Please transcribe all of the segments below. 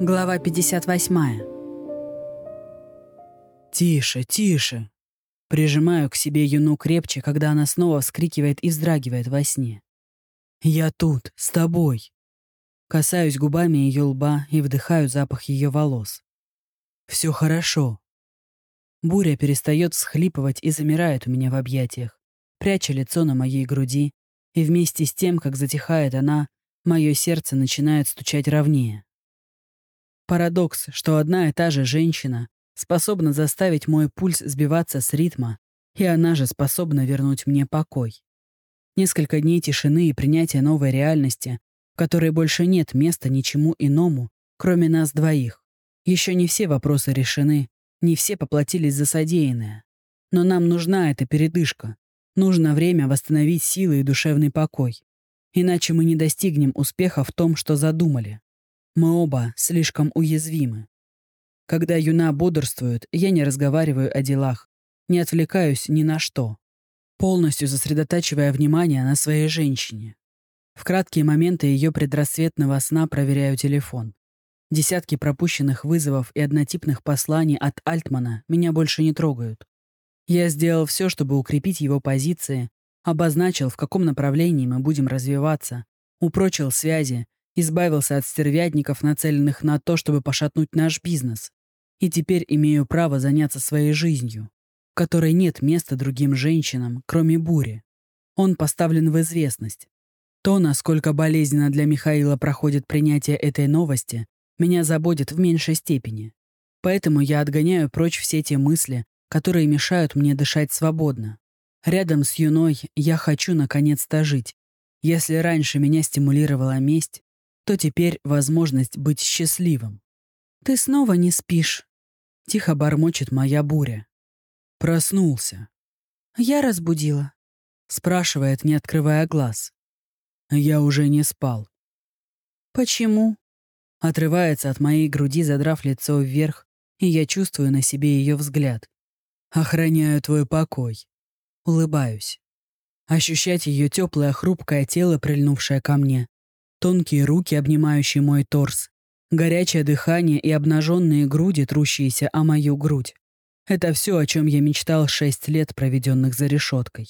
Глава 58. «Тише, тише!» Прижимаю к себе Юну крепче, когда она снова вскрикивает и вздрагивает во сне. «Я тут, с тобой!» Касаюсь губами ее лба и вдыхаю запах ее волос. «Все хорошо!» Буря перестает всхлипывать и замирает у меня в объятиях, пряча лицо на моей груди, и вместе с тем, как затихает она, мое сердце начинает стучать ровнее. Парадокс, что одна и та же женщина способна заставить мой пульс сбиваться с ритма, и она же способна вернуть мне покой. Несколько дней тишины и принятия новой реальности, в которой больше нет места ничему иному, кроме нас двоих. Еще не все вопросы решены, не все поплатились за содеянное. Но нам нужна эта передышка. Нужно время восстановить силы и душевный покой. Иначе мы не достигнем успеха в том, что задумали. Мы оба слишком уязвимы. Когда юна бодрствует, я не разговариваю о делах, не отвлекаюсь ни на что, полностью сосредотачивая внимание на своей женщине. В краткие моменты ее предрассветного сна проверяю телефон. Десятки пропущенных вызовов и однотипных посланий от Альтмана меня больше не трогают. Я сделал все, чтобы укрепить его позиции, обозначил, в каком направлении мы будем развиваться, упрочил связи, избавился от стервятников, нацеленных на то, чтобы пошатнуть наш бизнес. И теперь имею право заняться своей жизнью, в которой нет места другим женщинам, кроме бури. Он поставлен в известность. То, насколько болезненно для Михаила проходит принятие этой новости, меня заботит в меньшей степени. Поэтому я отгоняю прочь все те мысли, которые мешают мне дышать свободно. Рядом с юной я хочу наконец-то жить. Если раньше меня стимулировала месть, то теперь возможность быть счастливым. «Ты снова не спишь», — тихо бормочет моя буря. Проснулся. «Я разбудила», — спрашивает, не открывая глаз. Я уже не спал. «Почему?» Отрывается от моей груди, задрав лицо вверх, и я чувствую на себе ее взгляд. «Охраняю твой покой». Улыбаюсь. Ощущать ее теплое, хрупкое тело, прильнувшее ко мне, Тонкие руки, обнимающие мой торс. Горячее дыхание и обнаженные груди, трущиеся о мою грудь. Это все, о чем я мечтал шесть лет, проведенных за решеткой.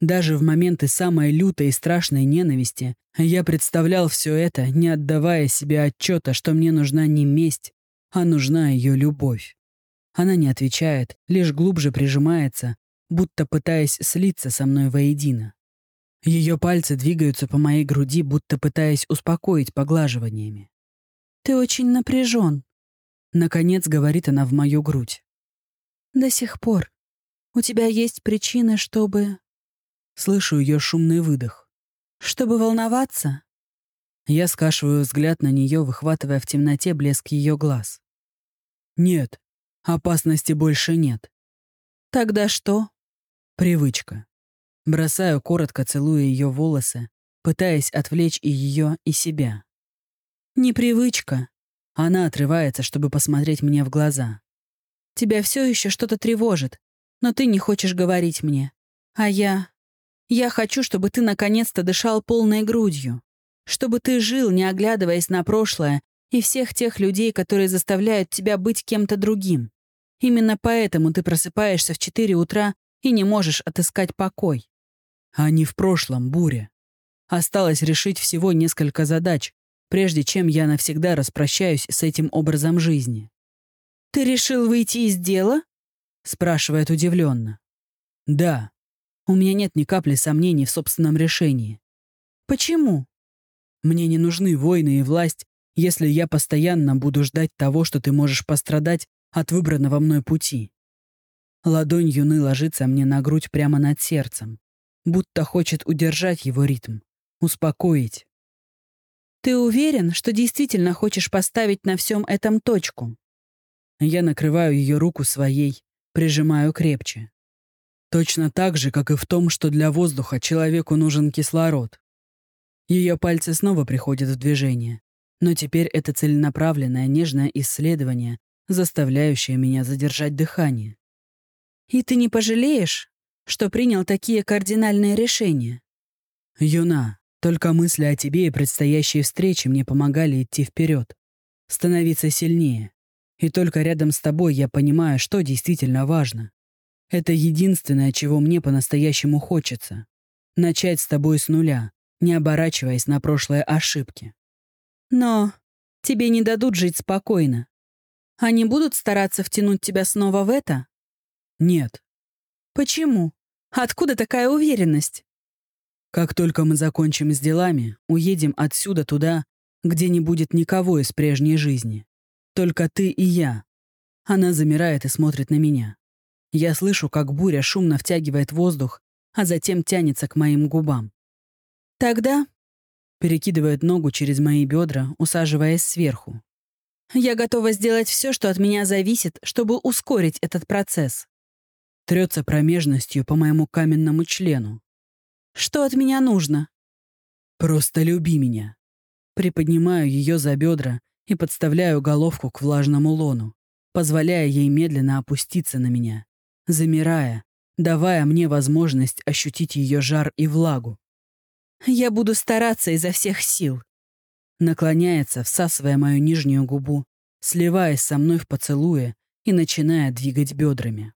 Даже в моменты самой лютой и страшной ненависти я представлял все это, не отдавая себе отчета, что мне нужна не месть, а нужна ее любовь. Она не отвечает, лишь глубже прижимается, будто пытаясь слиться со мной воедино. Ее пальцы двигаются по моей груди, будто пытаясь успокоить поглаживаниями. «Ты очень напряжен», — наконец говорит она в мою грудь. «До сих пор. У тебя есть причины, чтобы...» Слышу ее шумный выдох. «Чтобы волноваться?» Я скашиваю взгляд на нее, выхватывая в темноте блеск ее глаз. «Нет, опасности больше нет». «Тогда что?» «Привычка. Бросаю, коротко целуя ее волосы, пытаясь отвлечь и ее, и себя. «Непривычка». Она отрывается, чтобы посмотреть мне в глаза. «Тебя все еще что-то тревожит, но ты не хочешь говорить мне. А я... Я хочу, чтобы ты наконец-то дышал полной грудью. Чтобы ты жил, не оглядываясь на прошлое и всех тех людей, которые заставляют тебя быть кем-то другим. Именно поэтому ты просыпаешься в 4 утра и не можешь отыскать покой а не в прошлом буре. Осталось решить всего несколько задач, прежде чем я навсегда распрощаюсь с этим образом жизни. «Ты решил выйти из дела?» — спрашивает удивленно. «Да. У меня нет ни капли сомнений в собственном решении. Почему?» «Мне не нужны войны и власть, если я постоянно буду ждать того, что ты можешь пострадать от выбранного мной пути». Ладонь юны ложится мне на грудь прямо над сердцем будто хочет удержать его ритм, успокоить. «Ты уверен, что действительно хочешь поставить на всем этом точку?» Я накрываю ее руку своей, прижимаю крепче. Точно так же, как и в том, что для воздуха человеку нужен кислород. Ее пальцы снова приходят в движение, но теперь это целенаправленное нежное исследование, заставляющее меня задержать дыхание. «И ты не пожалеешь, что принял такие кардинальные решения. Юна, только мысли о тебе и предстоящей встрече мне помогали идти вперед. становиться сильнее. И только рядом с тобой я понимаю, что действительно важно. Это единственное, чего мне по-настоящему хочется. Начать с тобой с нуля, не оборачиваясь на прошлые ошибки. Но тебе не дадут жить спокойно. Они будут стараться втянуть тебя снова в это? Нет. Почему? Откуда такая уверенность? Как только мы закончим с делами, уедем отсюда туда, где не будет никого из прежней жизни. Только ты и я. Она замирает и смотрит на меня. Я слышу, как буря шумно втягивает воздух, а затем тянется к моим губам. Тогда перекидывает ногу через мои бедра, усаживаясь сверху. Я готова сделать все, что от меня зависит, чтобы ускорить этот процесс. Трется промежностью по моему каменному члену. Что от меня нужно? Просто люби меня. Приподнимаю ее за бедра и подставляю головку к влажному лону, позволяя ей медленно опуститься на меня, замирая, давая мне возможность ощутить ее жар и влагу. «Я буду стараться изо всех сил», наклоняется, всасывая мою нижнюю губу, сливаясь со мной в поцелуе и начиная двигать бедрами.